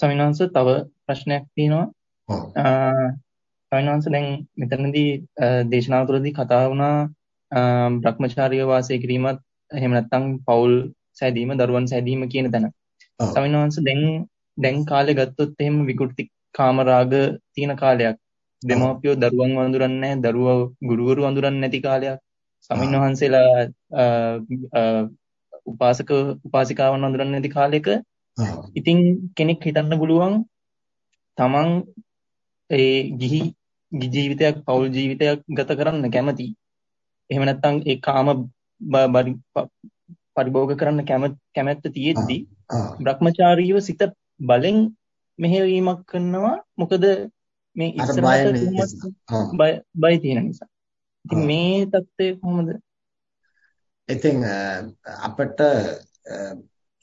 ස්වාමීන් වහන්සේ තව ප්‍රශ්නයක් තියෙනවා. වහන්සේ දැන් මෙතනදී දේශනාව තුළදී කතා වුණා භ්‍රමචාරීව වාසය කිරීමත් එහෙම නැත්නම් පෞල් සැදීම දරුවන් සැදීම කියන තැන. ස්වාමීන් වහන්සේ දැන් දැන් කාලේ ගත්තොත් එහෙම විකෘති කාමරාග තියෙන කාලයක්. දෙමව්පියෝ දරුවන් වඳුරන්නේ නැහැ, දරුවෝ ගුරුවරු වඳුරන්නේ නැති කාලයක්. ස්වාමීන් වහන්සේලා උපාසක උපාසිකාවන් වඳුරන්නේ නැති කාලෙක ඉතින් කෙනෙක් හිතන්න පුළුවන් තමන් ඒ ගිහි ජීවිතයක් පෞල් ජීවිතයක් ගත කරන්න කැමති. එහෙම නැත්නම් ඒ කාම පරිභෝග කරන්න කැමැත්ත තියෙද්දි Brahmachariව සිත බලෙන් මෙහෙවීමක් කරනවා මොකද මේ ඉස්සරහට බය බය තියෙන නිසා. ඉතින් මේ தත්ත්වය කොහොමද? ඉතින් අපිට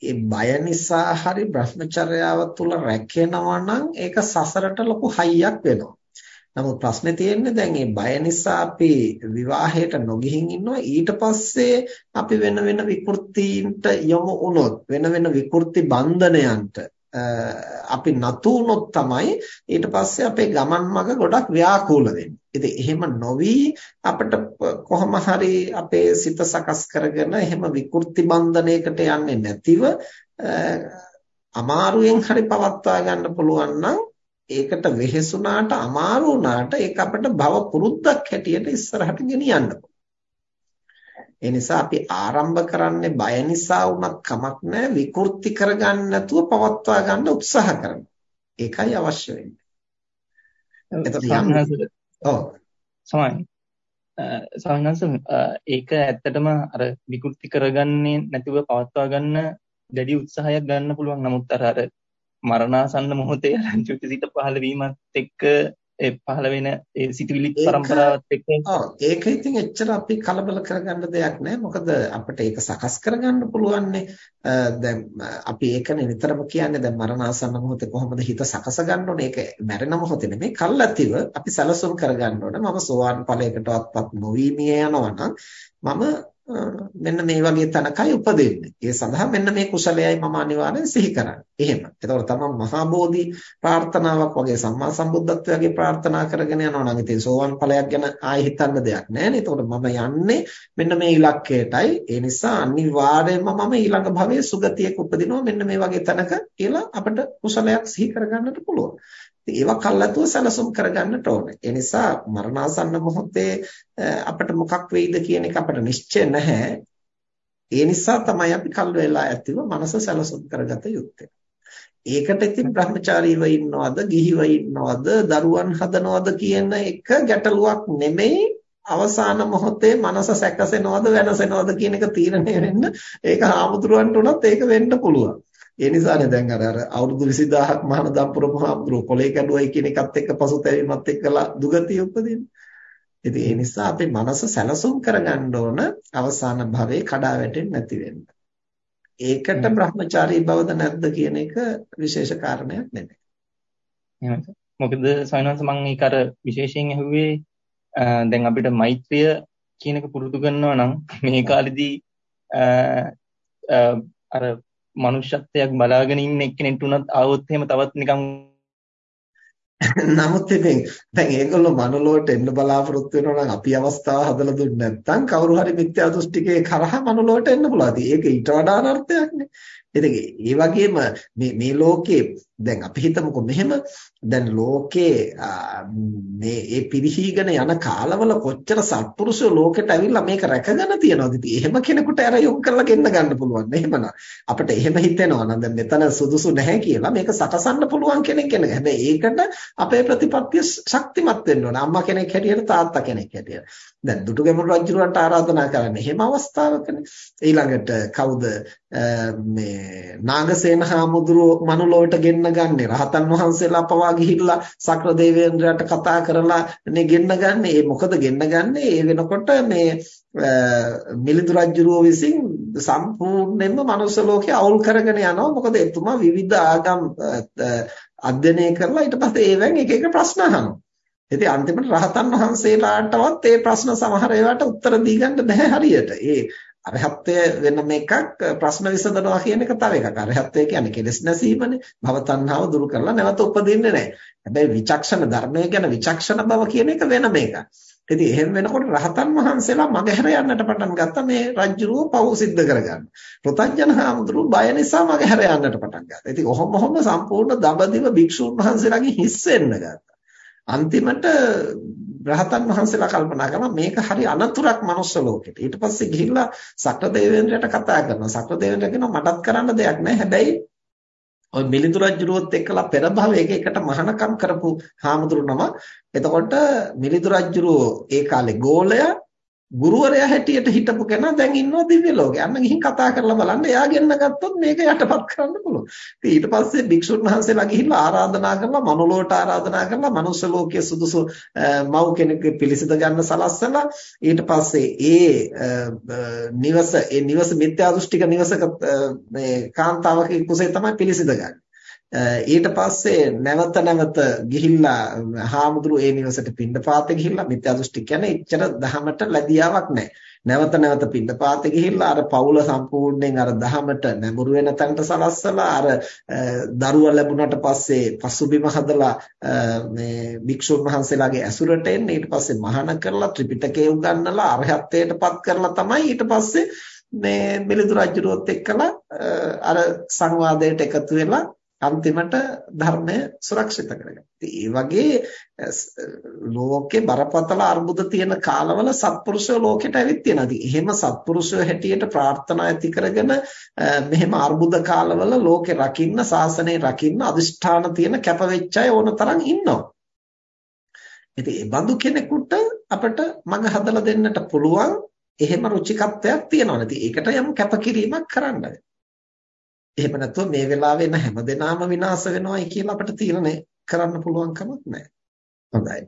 ඒ බය නිසා හරි Brahmacharyaව තුල රැකෙනවා නම් ඒක සසරට ලොකු හයියක් වෙනවා. නමුත් ප්‍රශ්නේ තියෙන්නේ දැන් මේ බය නිසා අපි විවාහයට නොගිහින් ඉන්නවා ඊට පස්සේ අපි වෙන වෙන විකෘතීන්ට යොමු වුණොත් වෙන වෙන විකෘති බන්ධනයන්ට අපි නතු වුණොත් තමයි ඊට පස්සේ අපේ ගමන් මඟ ගොඩක් ව්‍යාකූල වෙන්නේ. ඉතින් එහෙම නොවි අපිට කොහොම හරි අපේ සිත සකස් කරගෙන එහෙම විකෘති බන්ධනයකට යන්නේ නැතිව අමාරුවෙන් හරි පවත්වා ගන්න පුළුවන් නම් ඒකට වෙහෙසුනාට අමාරු වුණාට ඒක අපිට භව පුරුද්දක් හැටියට ඉස්සරහට ගෙනියන්න පුළුවන්. ඒ නිසා අපි ආරම්භ කරන්නේ බය නිසා වුණත් කමක් නැහැ විකෘති කරගන්න නැතුව පවත්වා ගන්න උත්සාහ කරනවා. ඒකයි අවශ්‍ය වෙන්නේ. එතකොට යම් ඔව් සමයි. සමහරවිට ඒක ඇත්තටම අර විකෘති කරගන්නේ නැතුව පවත්වා ගන්න දැඩි උත්සාහයක් ගන්න පුළුවන්. නමුත් අර අර මරණාසන්න මොහොතේ චුතිසිත පහළ වීමත් එක්ක ඒ පහළ වෙන ඒ සිතුවිලි පරම්පරාවත් එක්ක. ඔව් ඒක ඉතින් එච්චර අපි කලබල කරගන්න දෙයක් නෑ. මොකද අපිට ඒක සකස් කරගන්න පුළුවන්නේ දැන් අපි ඒකනේ නිතරම කියන්නේ දැන් මරණාසන්න මොහොතේ කොහොමද හිත සකස ගන්න ඕනේ? ඒක මැරෙන මොහොතේ නෙමෙයි. කල්ැතිව අපි සැලසුම් කරගන්න ඕනේ. මම සෝවාන් ඵලයකටවත් නොවී මිය යනවා නම් මම මෙන්න මේ වගේ තැනකයි උපදින්නේ. ඒ සඳහා මෙන්න මේ කුසලයයි මම අනිවාර්යෙන් සිහි කරන්නේ. එහෙම. එතකොට තමයි මහා බෝධි ප්‍රාර්ථනාවක් වගේ සම්මා සම්බුද්ධත්වයේ ප්‍රාර්ථනා කරගෙන යනවා නම් ඉතින් සෝවන් ඵලයක් ගැන ආයෙ හිතන්න දෙයක් නැහැ නේ. එතකොට මම යන්නේ මෙන්න මේ ඉලක්කයටයි. ඒ නිසා අනිවාර්යයෙන්ම මම ඊළඟ භවයේ සුගතියක උපදිනවා මෙන්න මේ වගේ තැනක කියලා අපිට කුසලයක් සිහි කරගන්නට පුළුවන්. ඒවා කල්ලාතුව සැලසුම් කරගන්නට ඕනේ. ඒ නිසා මරණාසන්න මොහොතේ අපිට මොකක් වෙයිද කියන එක අපිට නිශ්චය නැහැ. ඒ නිසා තමයි අපි කල් වේලා ඇතිව මනස සැලසුම් කරගත යුත්තේ. ඒකට ඉතින් බ්‍රහ්මචාරීව ඉන්නවද, ගිහිව ඉන්නවද, දරුවන් හදනවද කියන එක ගැටලුවක් නෙමෙයි. අවසාන මොහොතේ මනස සැකසෙනවද වෙනසෙනවද කියන එක තීරණය වෙන්න ඒක හාමුදුරුවන්ට උනත් ඒක වෙන්න පුළුවන්. ඒ නිසානේ දැන් අර අර අවුරුදු 20000ක් මහානදම් පුරපහාමුදුරුව කොලේ කැඩුවයි කියන එකත් එක්ක පසුතැවීමත් එක්කලා දුගතිය උපදින්නේ. ඉතින් ඒ නිසා අපේ මනස සැලසුම් කරගන්න ඕන අවසාන භවයේ කඩා වැටෙන්නේ නැති වෙන්න. ඒකට බ්‍රහ්මචාරී බවද නැද්ද කියන එක විශේෂ කාරණයක් නෙමෙයි. මොකද සයනස මම ඒක අර විශේෂයෙන් අහුවේ දැන් අපිට මෛත්‍රිය කියන එක පුරුදු කරනවා නම් මේ කාලෙදී අර මනුෂ්‍යත්වයක් බලාගෙන ඉන්න එක්කෙනෙක් උනත් ආවොත් එහෙම තවත් නිකන් නමුත් ඉතින් දැන් ඒගොල්ලෝ මනුලොවට එන්න බලාපොරොත්තු වෙනවා නම් අපි අවස්ථාව හදලා දුන්නේ නැත්නම් කවුරු හරි මිත්‍යා දෘෂ්ටිකේ කරා මනුලොවට එන්න පුළුවන්. ඒක ඊට වඩා අනර්ථයක්නේ. ඉතින් ඒ වගේම මේ මේ ලෝකේ දැන් අපි හිතමුකෝ මෙහෙම දැන් ලෝකේ මේ ඒ පිරිහීගෙන යන කාලවල කොච්චර සත්පුරුෂෝ ලෝකෙට ඇවිල්ලා මේක රැකගෙන තියනවද? ඉතින් එහෙම කෙනෙකුට අර යොමු කරලා ගෙන්න ගන්න පුළුවන් එහෙමනම් අපිට එහෙම හිතෙනවා නම් දැන් මෙතන සුදුසු නැහැ කියලා මේක සකසන්න පුළුවන් කෙනෙක් කෙනෙක් හැබැයි ඒකට අපේ ප්‍රතිපත්තිය ශක්තිමත් වෙන්න ඕන. අම්මා කෙනෙක් හැටියට තාත්තා කෙනෙක් හැටියට. දැන් දුටුගැමුණු රජුරන්ට ආරාධනා කරන්නේ එහෙම අවස්ථාවකනේ. ඊළඟට කවුද මේ නාගසේන හාමුදුරුව මනුලොවට ගෙන්න ගන්නේ රහතන් වහන්සේලා පවා ගිහිල්ලා සක්‍ර දෙවියන්ට කතා කරලා නේ ගෙන්න ගන්නේ. ඒ මොකද ගෙන්න ගන්නේ? ඒ වෙනකොට මේ මිලිඳු රජුරුව විසින් සම්පූර්ණයෙන්ම මනුස්ස ලෝකේ අවුල් කරගෙන යනවා. මොකද එතුමා විවිධ ආගම් අධ්‍යයනය කරලා ඊට පස්සේ ඒවෙන් එක එක ප්‍රශ්න අහනවා. ඉතින් අන්තිමට රහතන් වහන්සේලාටවත් ඒ ප්‍රශ්න සමහර ඒවාට උත්තර දී ගන්න බෑ හරියට. ඒ අරහත්ත්වය වෙනම එකක් ප්‍රශ්න විසඳනවා කියන එක තව එකක්. අරහත්ත්වය කියන්නේ කෙලෙස් නැසීමනේ. භව තණ්හාව දුරු කරලා නැවත උපදින්නේ නැහැ. හැබැයි විචක්ෂණ ධර්මය ගැන විචක්ෂණ බව කියන එක වෙනම එකක්. ඉතින් එහෙම වෙනකොට රහතන් වහන්සේලා මගහැර යන්නට පටන් ගත්තා මේ රජ්ජුරුව පව් සිද්ධ කරගන්න. ප්‍රතඥ හාමුදුරුවෝ බය නිසා මගහැර යන්නට පටන් ගත්තා. ඉතින් ඔහොම ඔහොම සම්පූර්ණ දඹදිව භික්ෂුන් වහන්සේලාගෙන් හිස් වෙන්න ගත්තා. අන්තිමට රහතන් වහන්සේලා කල්පනා කරනවා මේක හරි අනතුරක් මනුස්ස ලෝකෙට. ඊට පස්සේ ගිහිල්ලා සක්‍රදේවේන්ද්‍රයට කතා කරනවා. සක්‍රදේවේන්ද්‍ර කියනවා මටත් කරන්න දෙයක් නැහැ. හැබැයි ඔය මිලිඳු රජුරුවත් එක්කලා පෙර භවයක එකට මහානකම් කරපු හාමුදුරු නම. එතකොට මිලිඳු රජුරුව ඒ කාලේ ගෝලයා ගුරුවරයා හැටියට හිටපු කෙනා දැන් ඉන්නවා දිව්‍ය ලෝකේ. අන්න ගිහින් කතා කරලා බලන්න එයා ගෙන්න ගත්තොත් මේක යටපත් කරන්න පුළුවන්. ඉතින් ඊට පස්සේ භික්ෂුන් වහන්සේලා ගිහිල්ලා ආරාධනා කරලා මනුලෝට ආරාධනා කරලා මනුස්ස ලෝකයේ සුදුසු මව් කෙනෙක් පිළිසිඳ ගන්න සලස්සලා ඊට පස්සේ ඒ නිවස ඒ නිවස මිත්‍යා දෘෂ්ටික නිවසක මේ කාන්තාවක කුසේ තමයි පිළිසිඳ ගන්නේ. ඊට පස්සේ නැවත නැවත ගිහිල්ලා හාමුදුරු ඒ නිවසට පින්ඩපාතේ ගිහිල්ලා මිත්‍යා දෘෂ්ටි කියන්නේ එච්චර දහමට ලැබියාවක් නැහැ. නැවත නැවත පින්ඩපාතේ ගිහිල්ලා අර පවුල සම්පූර්ණයෙන් අර දහමට නැඹුරු වෙන තැනට සලස්සලා අර දරුවා ලැබුණට පස්සේ පසුබිම හදලා මේ භික්ෂුන් වහන්සේලාගේ ඇසුරට එන්න ඊට පස්සේ මහාන කරලා ත්‍රිපිටකය උගන්වලා අරහත්ත්වයටපත් කරලා තමයි ඊට පස්සේ මේ මිලිඳු රජුරුවත් එක්කලා අර සංවාදයට එකතු වෙලා අන්තිමට ධර්මය සුරක්ෂිත කරගන්න. ඒ වගේ ලෝකේ බරපතල අර්බුද තියෙන කාලවල සත්පුරුෂය ලෝකෙට ඇවිත් තියෙනවා. ඉතින් එහෙම සත්පුරුෂය හැටියට ප්‍රාර්ථනා ඇති කරගෙන මෙහෙම අර්බුද කාලවල ලෝකේ රකින්න, සාසනය රකින්න අදිෂ්ඨාන තියෙන කැපවෙච්ච අය ඕන තරම් ඉන්නවා. ඉතින් ඒ බඳු කෙනෙකුට අපිට මඟ හදලා දෙන්නට පුළුවන් එහෙම රුචිකත්වයක් තියෙනවා. ඉතින් ඒකට යම් කැපකිරීමක් කරන්න එහෙම නැත්නම් මේ වෙලාවේ එන හැමදෙනාම විනාශ වෙනවයි කියලා අපිට තීරණය කරන්න පුළුවන් කමක් නැහැ. හොඳයි.